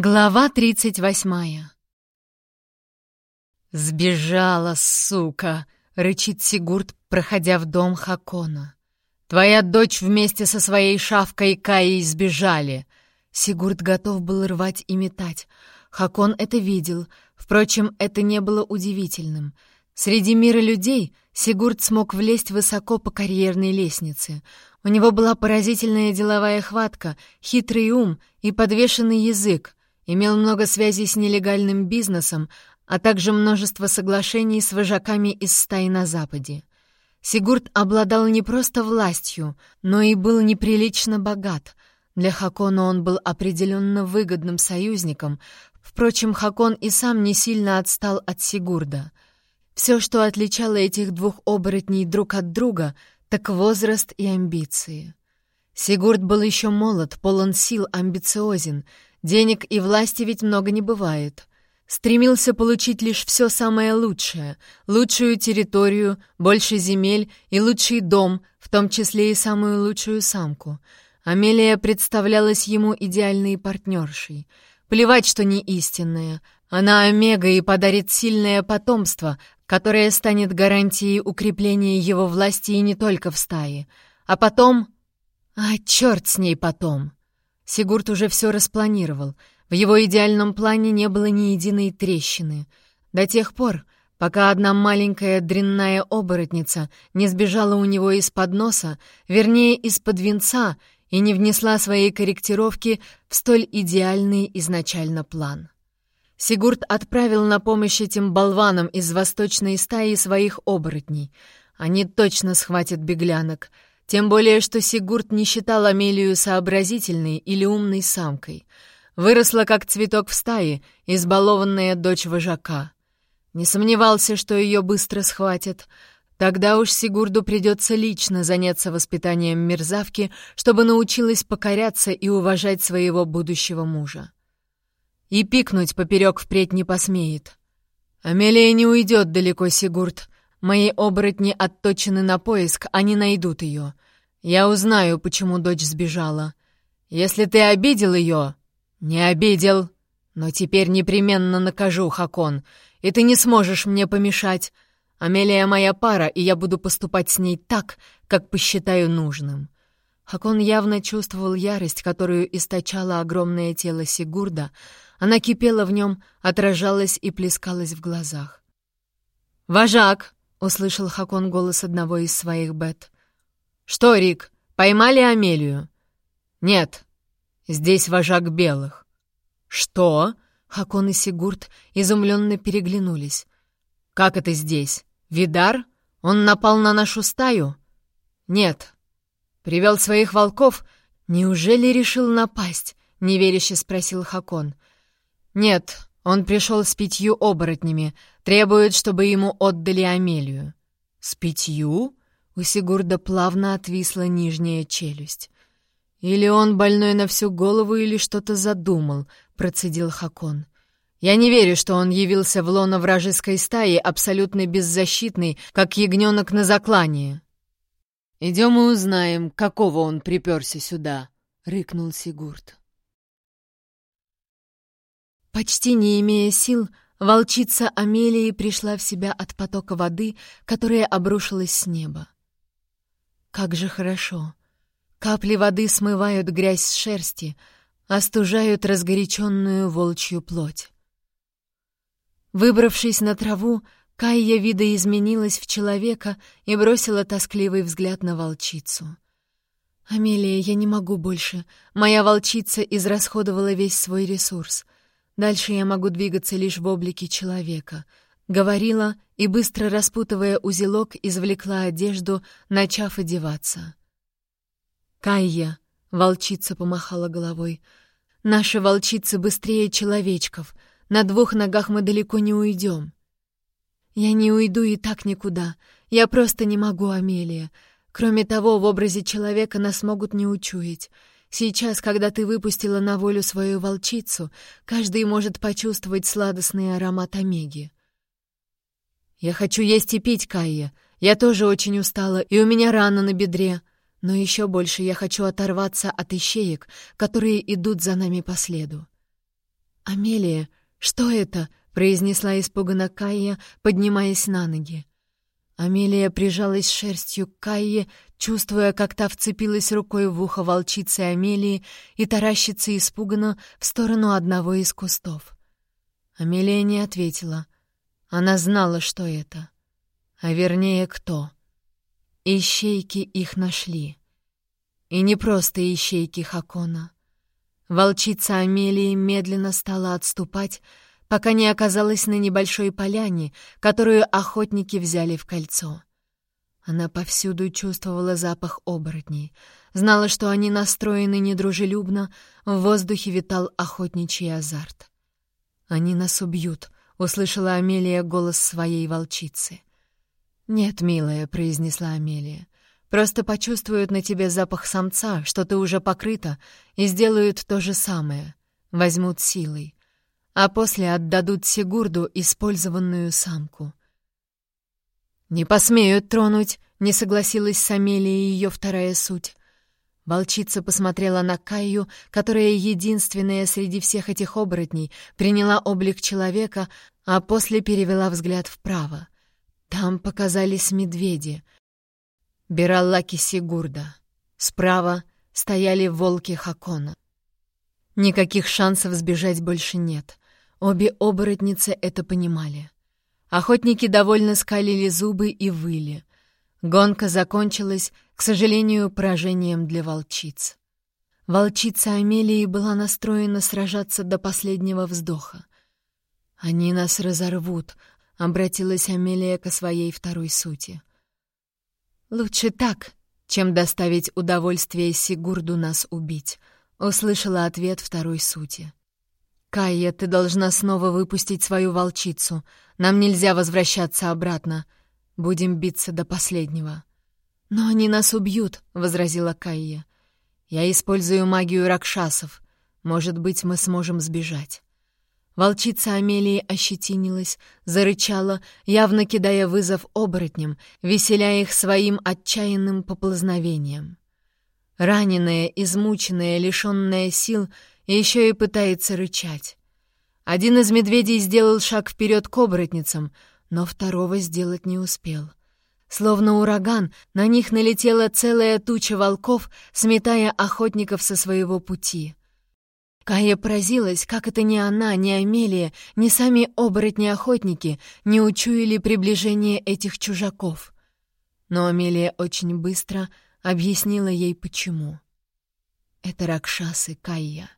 Глава тридцать восьмая «Сбежала, сука!» — рычит Сигурд, проходя в дом Хакона. «Твоя дочь вместе со своей шавкой Каей сбежали!» Сигурд готов был рвать и метать. Хакон это видел. Впрочем, это не было удивительным. Среди мира людей Сигурд смог влезть высоко по карьерной лестнице. У него была поразительная деловая хватка, хитрый ум и подвешенный язык, имел много связей с нелегальным бизнесом, а также множество соглашений с вожаками из стаи на Западе. Сигурд обладал не просто властью, но и был неприлично богат. Для Хакона он был определенно выгодным союзником. Впрочем, Хакон и сам не сильно отстал от Сигурда. Все, что отличало этих двух оборотней друг от друга, так возраст и амбиции. Сигурд был еще молод, полон сил, амбициозен — Денег и власти ведь много не бывает. Стремился получить лишь все самое лучшее, лучшую территорию, больше земель и лучший дом, в том числе и самую лучшую самку. Амелия представлялась ему идеальной партнершей. Плевать, что не истинная. Она омега и подарит сильное потомство, которое станет гарантией укрепления его власти и не только в стае. А потом... А черт с ней потом! Сигурд уже все распланировал. В его идеальном плане не было ни единой трещины. До тех пор, пока одна маленькая дрянная оборотница не сбежала у него из-под носа, вернее, из-под венца, и не внесла своей корректировки в столь идеальный изначально план. Сигурд отправил на помощь этим болванам из восточной стаи своих оборотней. Они точно схватят беглянок — тем более, что Сигурд не считал Амелию сообразительной или умной самкой. Выросла как цветок в стае, избалованная дочь вожака. Не сомневался, что ее быстро схватят. Тогда уж Сигурду придется лично заняться воспитанием мерзавки, чтобы научилась покоряться и уважать своего будущего мужа. И пикнуть поперек впредь не посмеет. Амелия не уйдет далеко, Сигурд. Мои оборотни отточены на поиск, они найдут ее. Я узнаю, почему дочь сбежала. Если ты обидел ее...» «Не обидел. Но теперь непременно накажу, Хакон, и ты не сможешь мне помешать. Амелия моя пара, и я буду поступать с ней так, как посчитаю нужным». Хакон явно чувствовал ярость, которую источало огромное тело Сигурда. Она кипела в нем, отражалась и плескалась в глазах. «Вожак!» — услышал Хакон голос одного из своих бет. «Что, Рик, поймали Амелию?» «Нет, здесь вожак белых». «Что?» — Хакон и Сигурд изумленно переглянулись. «Как это здесь? Видар? Он напал на нашу стаю?» «Нет». «Привел своих волков? Неужели решил напасть?» — неверяще спросил Хакон. «Нет, он пришел с пятью оборотнями, требует, чтобы ему отдали Амелию». «С пятью?» У Сигурда плавно отвисла нижняя челюсть. «Или он больной на всю голову, или что-то задумал», — процедил Хакон. «Я не верю, что он явился в лоно вражеской стаи абсолютно беззащитный, как ягненок на заклание». «Идем и узнаем, какого он приперся сюда», — рыкнул Сигурд. Почти не имея сил, волчица Амелии пришла в себя от потока воды, которая обрушилась с неба. Как же хорошо! Капли воды смывают грязь с шерсти, остужают разгоряченную волчью плоть. Выбравшись на траву, Кайя видоизменилась в человека и бросила тоскливый взгляд на волчицу. «Амелия, я не могу больше. Моя волчица израсходовала весь свой ресурс. Дальше я могу двигаться лишь в облике человека», — говорила и, быстро распутывая узелок, извлекла одежду, начав одеваться. «Кайя!» — волчица помахала головой. «Наши волчицы быстрее человечков. На двух ногах мы далеко не уйдем». «Я не уйду и так никуда. Я просто не могу, Амелия. Кроме того, в образе человека нас могут не учуять. Сейчас, когда ты выпустила на волю свою волчицу, каждый может почувствовать сладостный аромат омеги. «Я хочу есть и пить, Кайя. Я тоже очень устала, и у меня рана на бедре. Но еще больше я хочу оторваться от ищеек, которые идут за нами по следу». «Амелия, что это?» — произнесла испуганно Кайя, поднимаясь на ноги. Амелия прижалась шерстью к Кайе, чувствуя, как та вцепилась рукой в ухо волчицы Амелии и таращится испуганно в сторону одного из кустов. Амелия не ответила. Она знала, что это. А вернее, кто. Ищейки их нашли. И не просто ищейки Хакона. Волчица Амелии медленно стала отступать, пока не оказалась на небольшой поляне, которую охотники взяли в кольцо. Она повсюду чувствовала запах оборотней, знала, что они настроены недружелюбно, в воздухе витал охотничий азарт. «Они нас убьют», — услышала Амелия голос своей волчицы. «Нет, милая», — произнесла Амелия, — «просто почувствуют на тебе запах самца, что ты уже покрыта, и сделают то же самое, возьмут силой а после отдадут Сигурду использованную самку. «Не посмеют тронуть», — не согласилась с Амелией ее вторая суть. Волчица посмотрела на Каю, которая единственная среди всех этих оборотней приняла облик человека, а после перевела взгляд вправо. Там показались медведи. Бираллаки Сигурда. Справа стояли волки Хакона. Никаких шансов сбежать больше нет. Обе оборотницы это понимали. Охотники довольно скалили зубы и выли. Гонка закончилась, к сожалению, поражением для волчиц. Волчица Амелии была настроена сражаться до последнего вздоха. «Они нас разорвут», — обратилась Амелия ко своей второй сути. «Лучше так, чем доставить удовольствие Сигурду нас убить», — услышала ответ второй сути. «Кайя, ты должна снова выпустить свою волчицу. Нам нельзя возвращаться обратно. Будем биться до последнего». «Но они нас убьют», — возразила Кайя. «Я использую магию ракшасов. Может быть, мы сможем сбежать». Волчица Амелии ощетинилась, зарычала, явно кидая вызов оборотням, веселя их своим отчаянным поползновением. Раненая, измученная, лишенная сил — еще и пытается рычать. Один из медведей сделал шаг вперед к оборотницам, но второго сделать не успел. Словно ураган, на них налетела целая туча волков, сметая охотников со своего пути. Кая поразилась, как это ни она, ни Амелия, ни сами оборотни-охотники не учуяли приближение этих чужаков. Но Амелия очень быстро объяснила ей, почему. Это Ракшасы Кайя.